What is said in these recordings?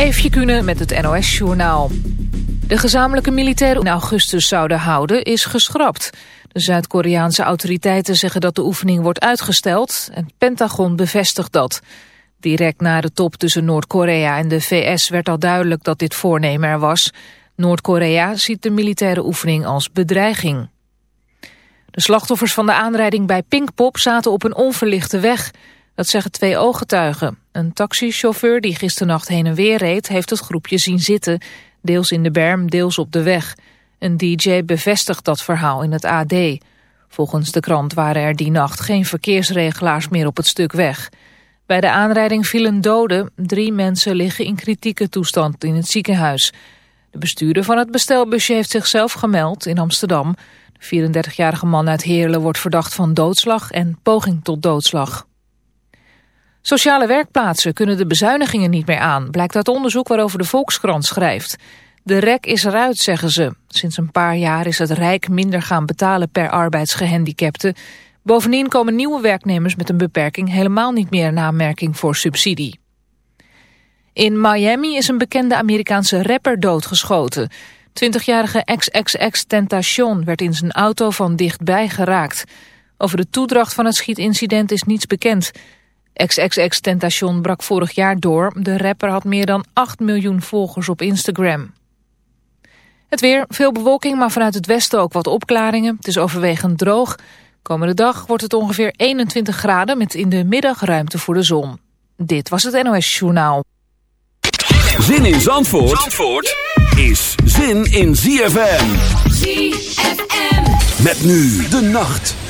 Eefje Kunnen met het NOS-journaal. De gezamenlijke militaire in augustus zouden houden is geschrapt. De Zuid-Koreaanse autoriteiten zeggen dat de oefening wordt uitgesteld... en het Pentagon bevestigt dat. Direct na de top tussen Noord-Korea en de VS werd al duidelijk dat dit voornemen er was. Noord-Korea ziet de militaire oefening als bedreiging. De slachtoffers van de aanrijding bij Pinkpop zaten op een onverlichte weg... Dat zeggen twee ooggetuigen. Een taxichauffeur die gisternacht heen en weer reed... heeft het groepje zien zitten, deels in de berm, deels op de weg. Een DJ bevestigt dat verhaal in het AD. Volgens de krant waren er die nacht geen verkeersregelaars meer op het stuk weg. Bij de aanrijding vielen doden. Drie mensen liggen in kritieke toestand in het ziekenhuis. De bestuurder van het bestelbusje heeft zichzelf gemeld in Amsterdam. De 34-jarige man uit Heerlen wordt verdacht van doodslag en poging tot doodslag. Sociale werkplaatsen kunnen de bezuinigingen niet meer aan, blijkt uit onderzoek waarover de Volkskrant schrijft. De rek is eruit, zeggen ze. Sinds een paar jaar is het Rijk minder gaan betalen per arbeidsgehandicapte. Bovendien komen nieuwe werknemers met een beperking helemaal niet meer in aanmerking voor subsidie. In Miami is een bekende Amerikaanse rapper doodgeschoten. 20-jarige XXX Tentacion werd in zijn auto van dichtbij geraakt. Over de toedracht van het schietincident is niets bekend. XXX Tentation brak vorig jaar door. De rapper had meer dan 8 miljoen volgers op Instagram. Het weer, veel bewolking, maar vanuit het westen ook wat opklaringen. Het is overwegend droog. Komende dag wordt het ongeveer 21 graden met in de middag ruimte voor de zon. Dit was het NOS Journaal. Zin in Zandvoort, Zandvoort is zin in ZFM. ZFM. Met nu de nacht.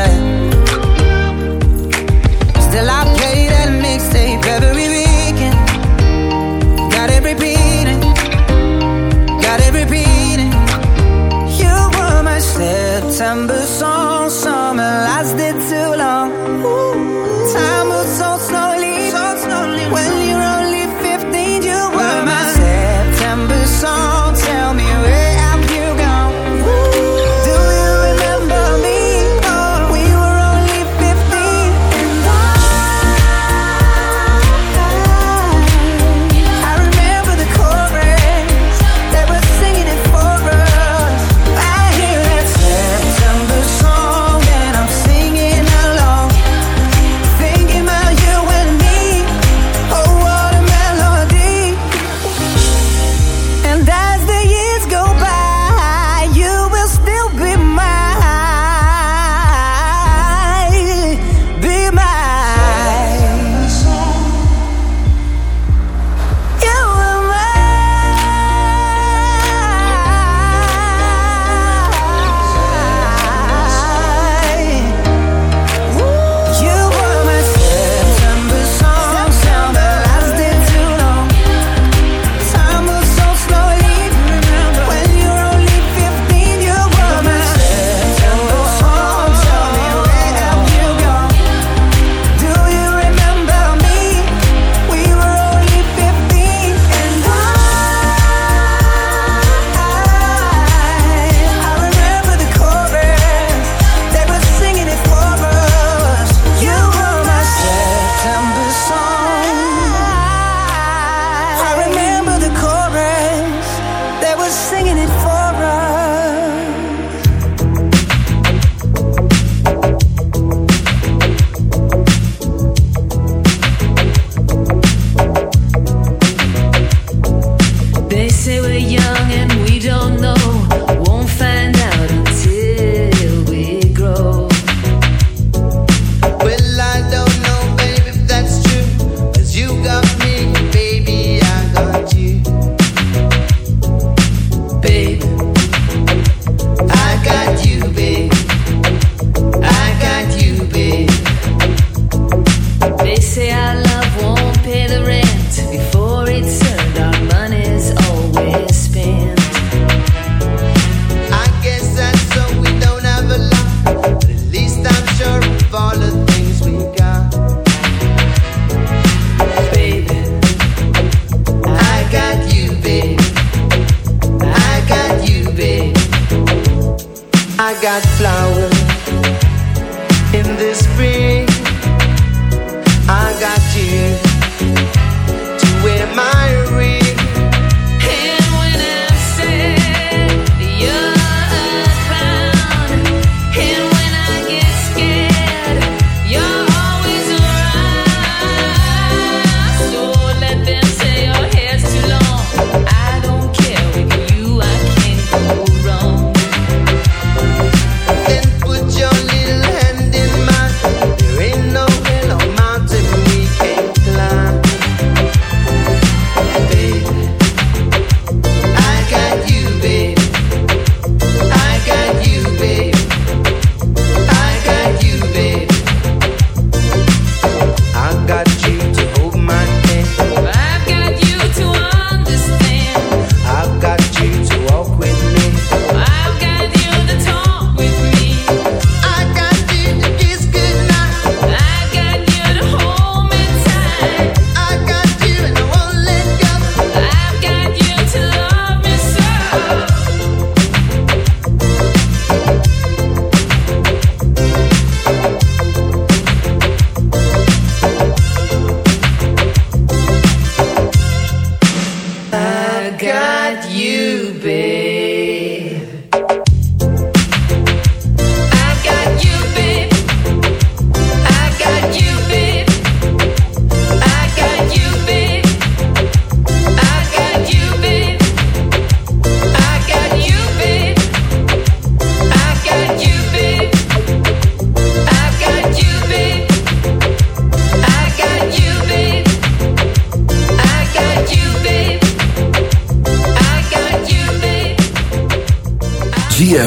December song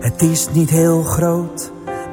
Het is niet heel groot.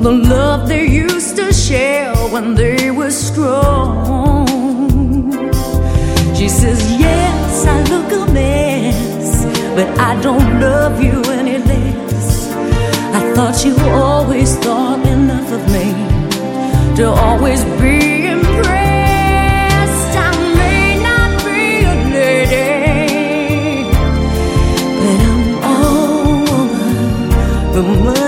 The love they used to share when they were strong. She says, Yes, I look a mess, but I don't love you any less. I thought you always thought enough of me to always be impressed. I may not be a lady, but I'm all woman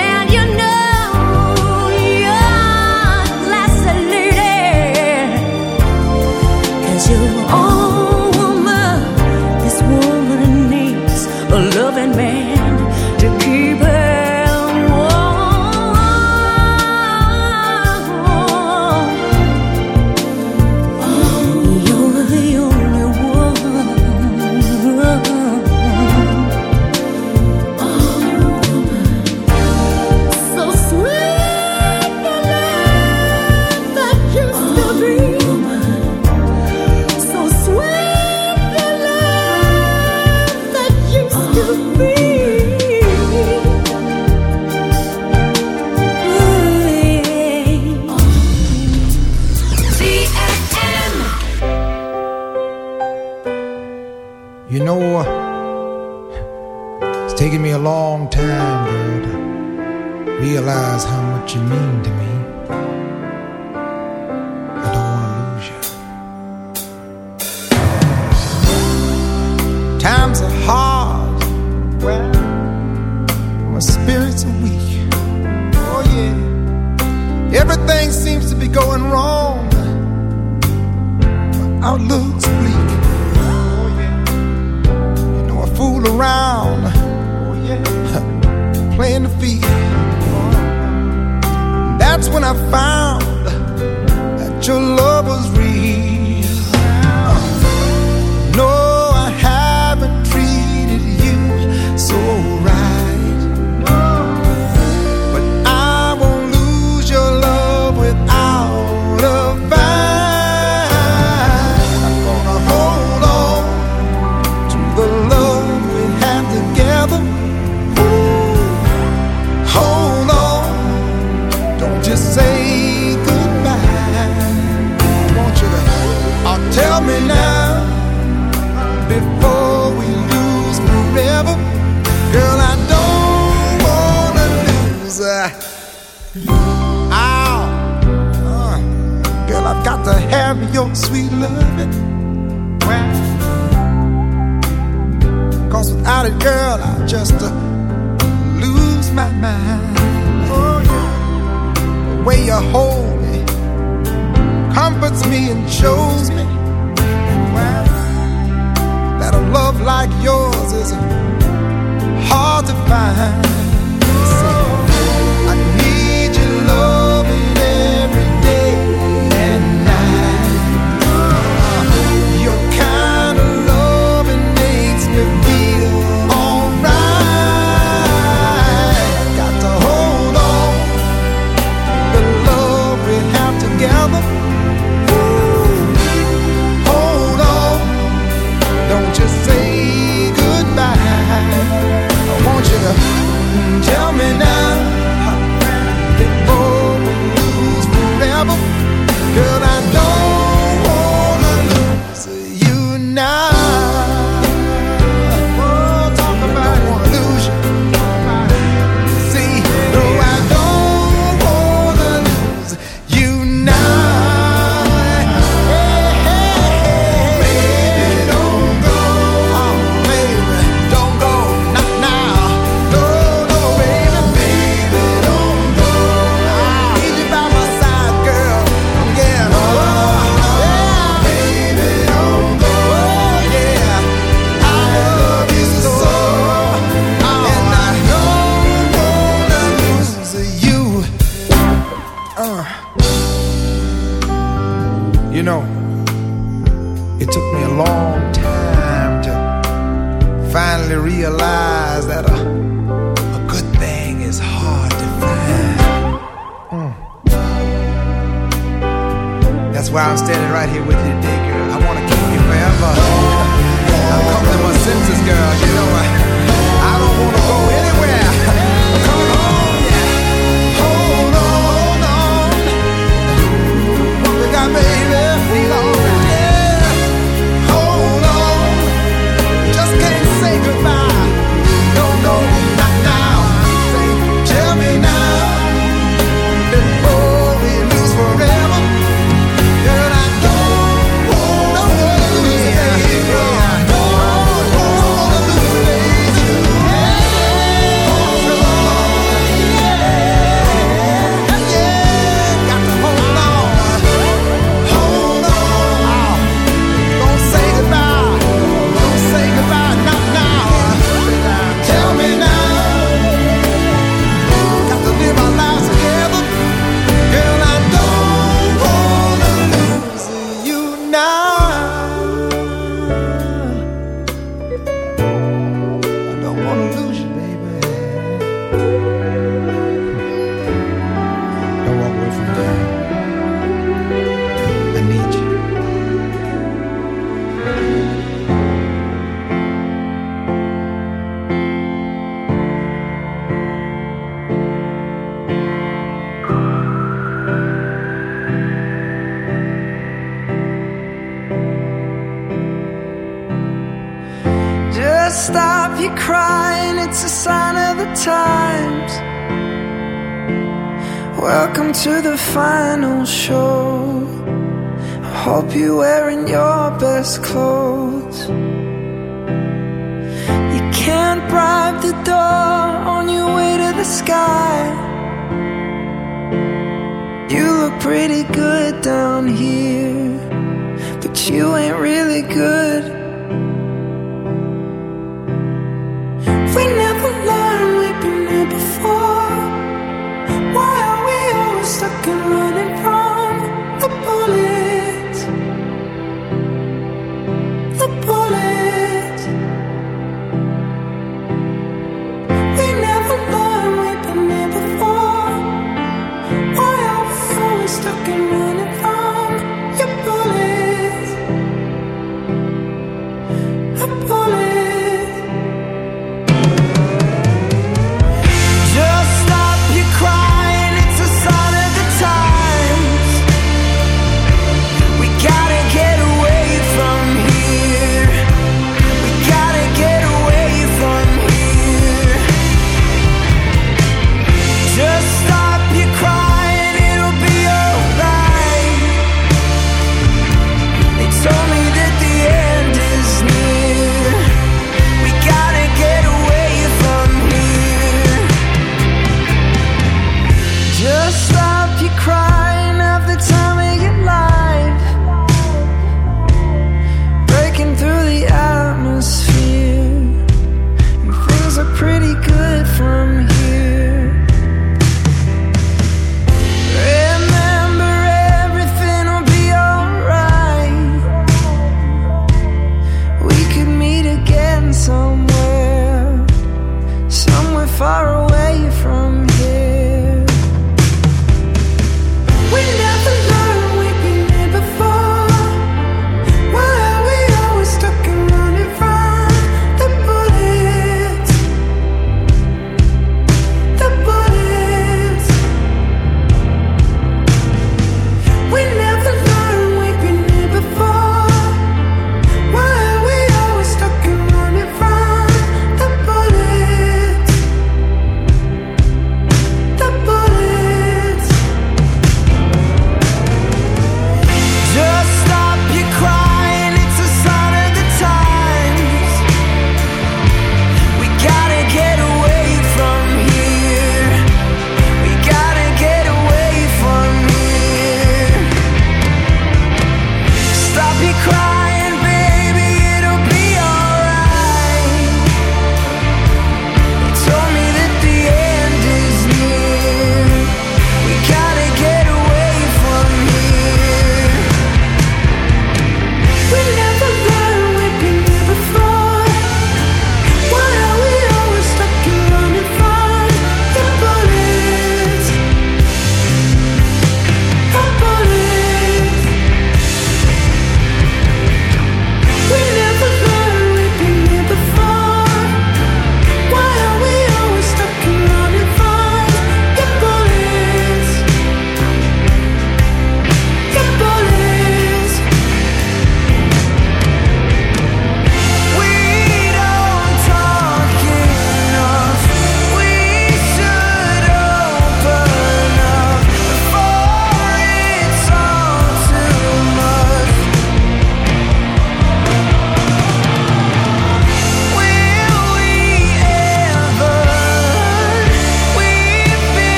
I found love it. Cause without it, girl, I just uh, lose my mind. Oh. The way you hold me comforts me and shows me that a love like yours is hard to find. Tell me now.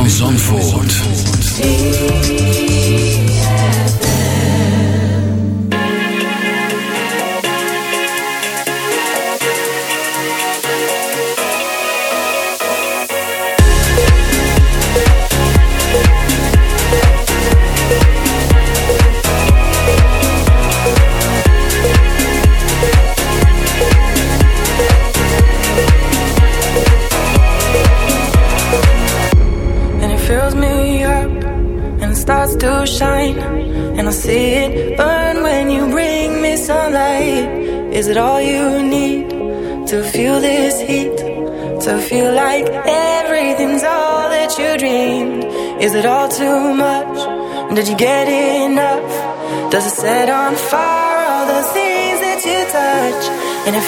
Van Zandvoort.